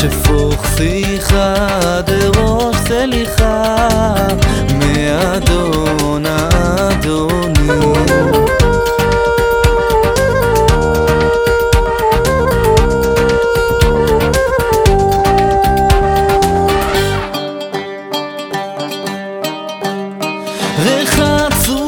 שפוך שיחה דרוש סליחה מאדון אדוני. רחצו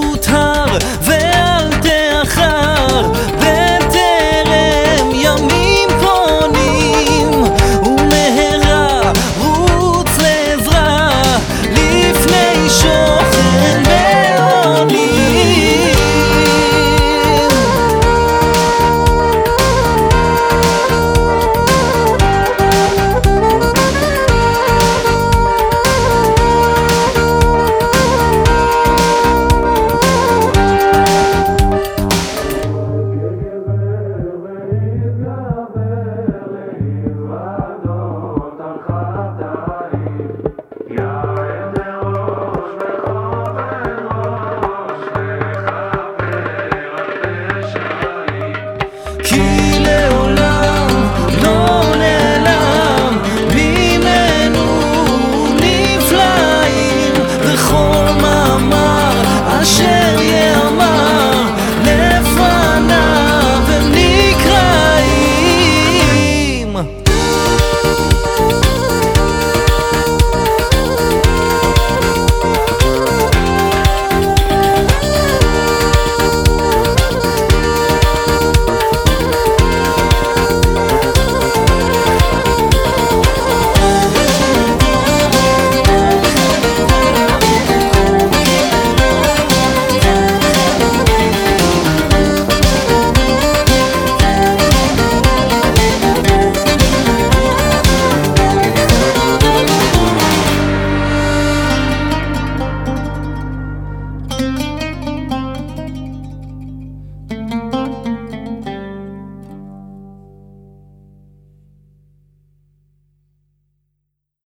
Hashem.